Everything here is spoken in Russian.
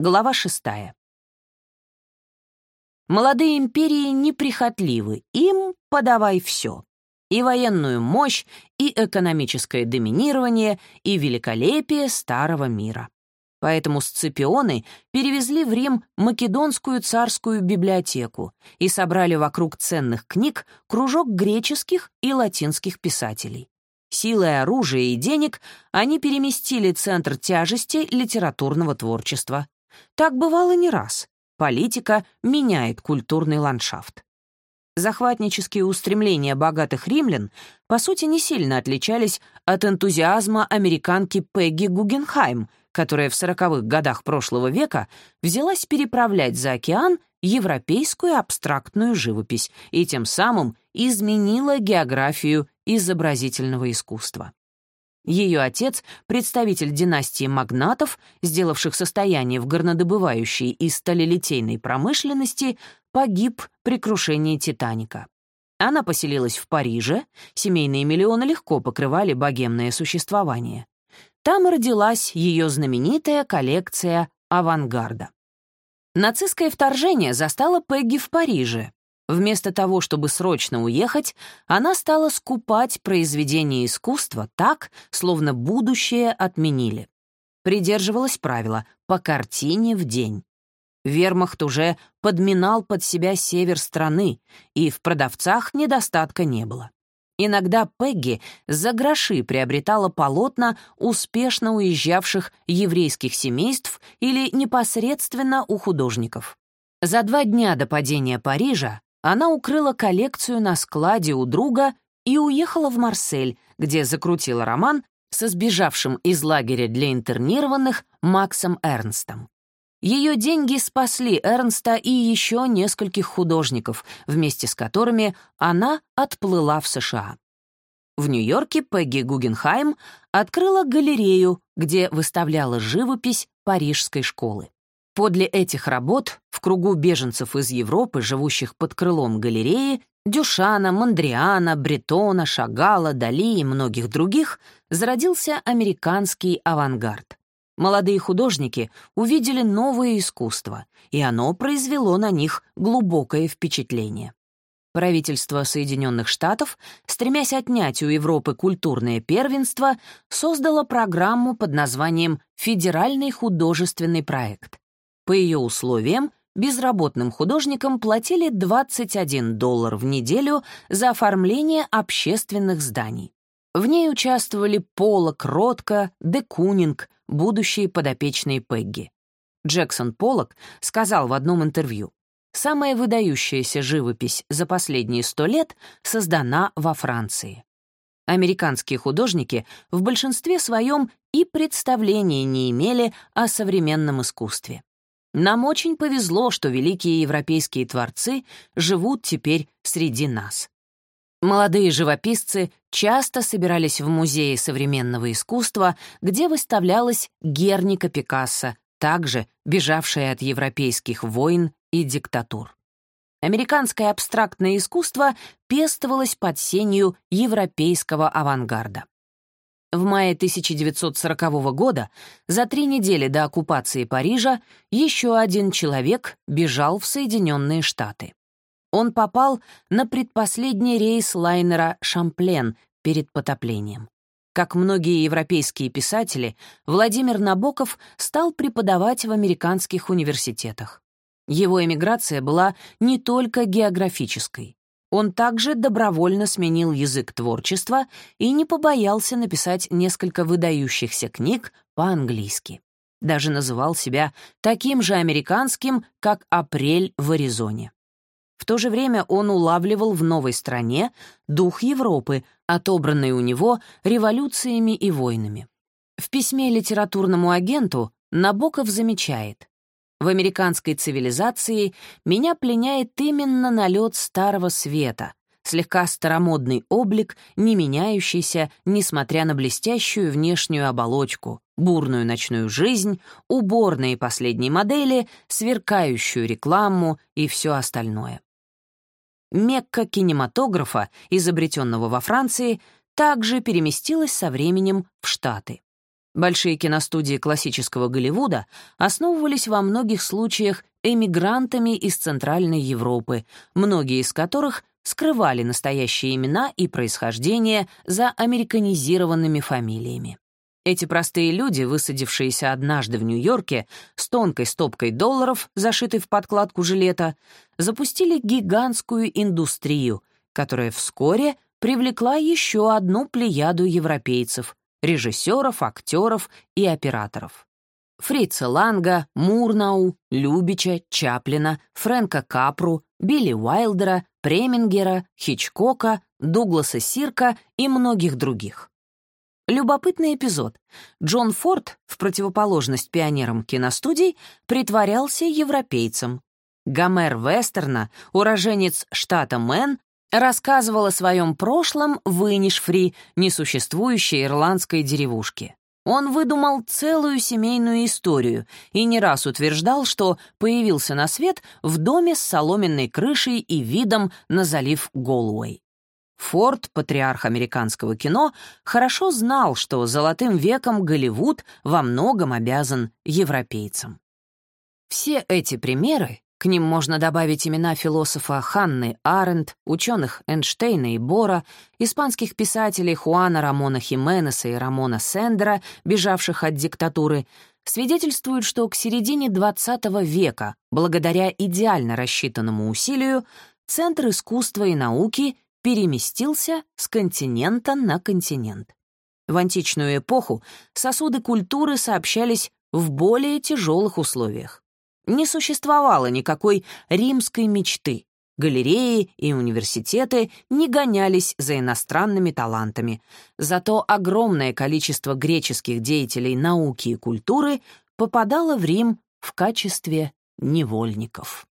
Глава шестая. Молодые империи неприхотливы, им подавай все. И военную мощь, и экономическое доминирование, и великолепие старого мира. Поэтому сципионы перевезли в Рим Македонскую царскую библиотеку и собрали вокруг ценных книг кружок греческих и латинских писателей. Силой оружия и денег они переместили центр тяжести литературного творчества. Так бывало не раз. Политика меняет культурный ландшафт. Захватнические устремления богатых римлян, по сути, не сильно отличались от энтузиазма американки Пегги Гугенхайм, которая в сороковых годах прошлого века взялась переправлять за океан европейскую абстрактную живопись и тем самым изменила географию изобразительного искусства. Ее отец, представитель династии магнатов, сделавших состояние в горнодобывающей и сталелитейной промышленности, погиб при крушении «Титаника». Она поселилась в Париже, семейные миллионы легко покрывали богемное существование. Там родилась ее знаменитая коллекция авангарда. Нацистское вторжение застало Пегги в Париже, Вместо того, чтобы срочно уехать, она стала скупать произведения искусства так, словно будущее отменили. Придерживалась правила «по картине в день». Вермахт уже подминал под себя север страны, и в продавцах недостатка не было. Иногда Пегги за гроши приобретала полотна успешно уезжавших еврейских семейств или непосредственно у художников. За два дня до падения Парижа она укрыла коллекцию на складе у друга и уехала в Марсель, где закрутила роман со сбежавшим из лагеря для интернированных Максом Эрнстом. Ее деньги спасли Эрнста и еще нескольких художников, вместе с которыми она отплыла в США. В Нью-Йорке Пегги Гугенхайм открыла галерею, где выставляла живопись парижской школы. Подле этих работ, в кругу беженцев из Европы, живущих под крылом галереи, Дюшана, Мондриана, Бретона, Шагала, Дали и многих других, зародился американский авангард. Молодые художники увидели новое искусство, и оно произвело на них глубокое впечатление. Правительство Соединенных Штатов, стремясь отнять у Европы культурное первенство, создало программу под названием «Федеральный художественный проект», по ее условиям, безработным художникам платили 21 доллар в неделю за оформление общественных зданий. В ней участвовали Полок, Ротко, Де Кунинг, будущие подопечные Пегги. Джексон Поллок сказал в одном интервью, «Самая выдающаяся живопись за последние сто лет создана во Франции». Американские художники в большинстве своем и представления не имели о современном искусстве. Нам очень повезло, что великие европейские творцы живут теперь среди нас. Молодые живописцы часто собирались в музее современного искусства, где выставлялась Герника Пикассо, также бежавшая от европейских войн и диктатур. Американское абстрактное искусство пестовалось под сенью европейского авангарда. В мае 1940 года, за три недели до оккупации Парижа, еще один человек бежал в Соединенные Штаты. Он попал на предпоследний рейс лайнера «Шамплен» перед потоплением. Как многие европейские писатели, Владимир Набоков стал преподавать в американских университетах. Его эмиграция была не только географической. Он также добровольно сменил язык творчества и не побоялся написать несколько выдающихся книг по-английски. Даже называл себя таким же американским, как «Апрель в Аризоне». В то же время он улавливал в новой стране дух Европы, отобранный у него революциями и войнами. В письме литературному агенту Набоков замечает, в американской цивилизации меня пленяет именно налет старого света, слегка старомодный облик, не меняющийся, несмотря на блестящую внешнюю оболочку, бурную ночную жизнь, уборные последней модели, сверкающую рекламу и все остальное. Мекка кинематографа, изобретенного во Франции, также переместилась со временем в Штаты. Большие киностудии классического Голливуда основывались во многих случаях эмигрантами из Центральной Европы, многие из которых скрывали настоящие имена и происхождение за американизированными фамилиями. Эти простые люди, высадившиеся однажды в Нью-Йорке с тонкой стопкой долларов, зашитой в подкладку жилета, запустили гигантскую индустрию, которая вскоре привлекла еще одну плеяду европейцев — режиссеров, актеров и операторов. Фрица Ланга, Мурнау, Любича, Чаплина, Фрэнка Капру, Билли Уайлдера, Премингера, Хичкока, Дугласа Сирка и многих других. Любопытный эпизод. Джон Форд, в противоположность пионерам киностудий, притворялся европейцем. Гомер Вестерна, уроженец штата Мэн, рассказывал о своем прошлом в Инишфри, несуществующей ирландской деревушке. Он выдумал целую семейную историю и не раз утверждал, что появился на свет в доме с соломенной крышей и видом на залив Голуэй. Форд, патриарх американского кино, хорошо знал, что золотым веком Голливуд во многом обязан европейцам. Все эти примеры, к ним можно добавить имена философа Ханны Аренд, ученых Эйнштейна и Бора, испанских писателей Хуана Рамона Хименеса и Рамона Сендера, бежавших от диктатуры, свидетельствуют, что к середине XX века, благодаря идеально рассчитанному усилию, Центр искусства и науки переместился с континента на континент. В античную эпоху сосуды культуры сообщались в более тяжелых условиях. Не существовало никакой римской мечты. Галереи и университеты не гонялись за иностранными талантами. Зато огромное количество греческих деятелей науки и культуры попадало в Рим в качестве невольников.